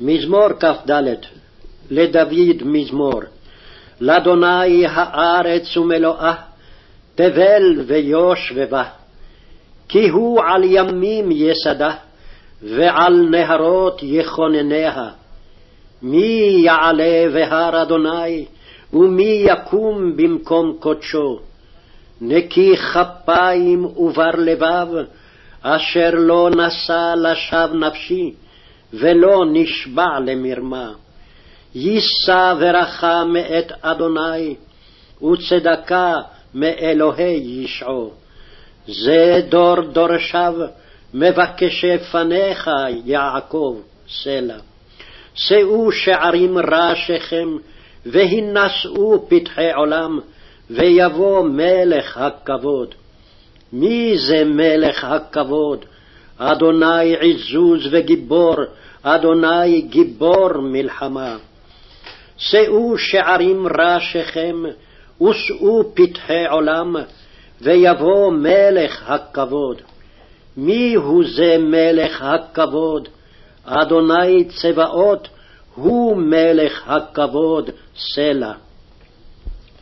מזמור כ"ד לדוד מזמור לאדוני הארץ ומלואה תבל ויוש ובה כי הוא על ימים יסדה ועל נהרות יכונניה. מי יעלה בהר אדוני ומי יקום במקום קדשו נקי כפיים ובר לבב אשר לא נשא לשווא נפשי ולא נשבע למרמה. יישא ברכה מאת אדוני, וצדקה מאלוהי ישעו. זה דור דורשיו, מבקשי פניך, יעקב, סלע. שאו שערים ראשיכם, והינשאו פתחי עולם, ויבוא מלך הכבוד. מי זה מלך הכבוד? אדוני עזוז וגיבור, אדוני גיבור מלחמה. שאו שערים ראשיכם, ושאו פתחי עולם, ויבוא מלך הכבוד. מי הוא זה מלך הכבוד? אדוני צבאות, הוא מלך הכבוד, סלע.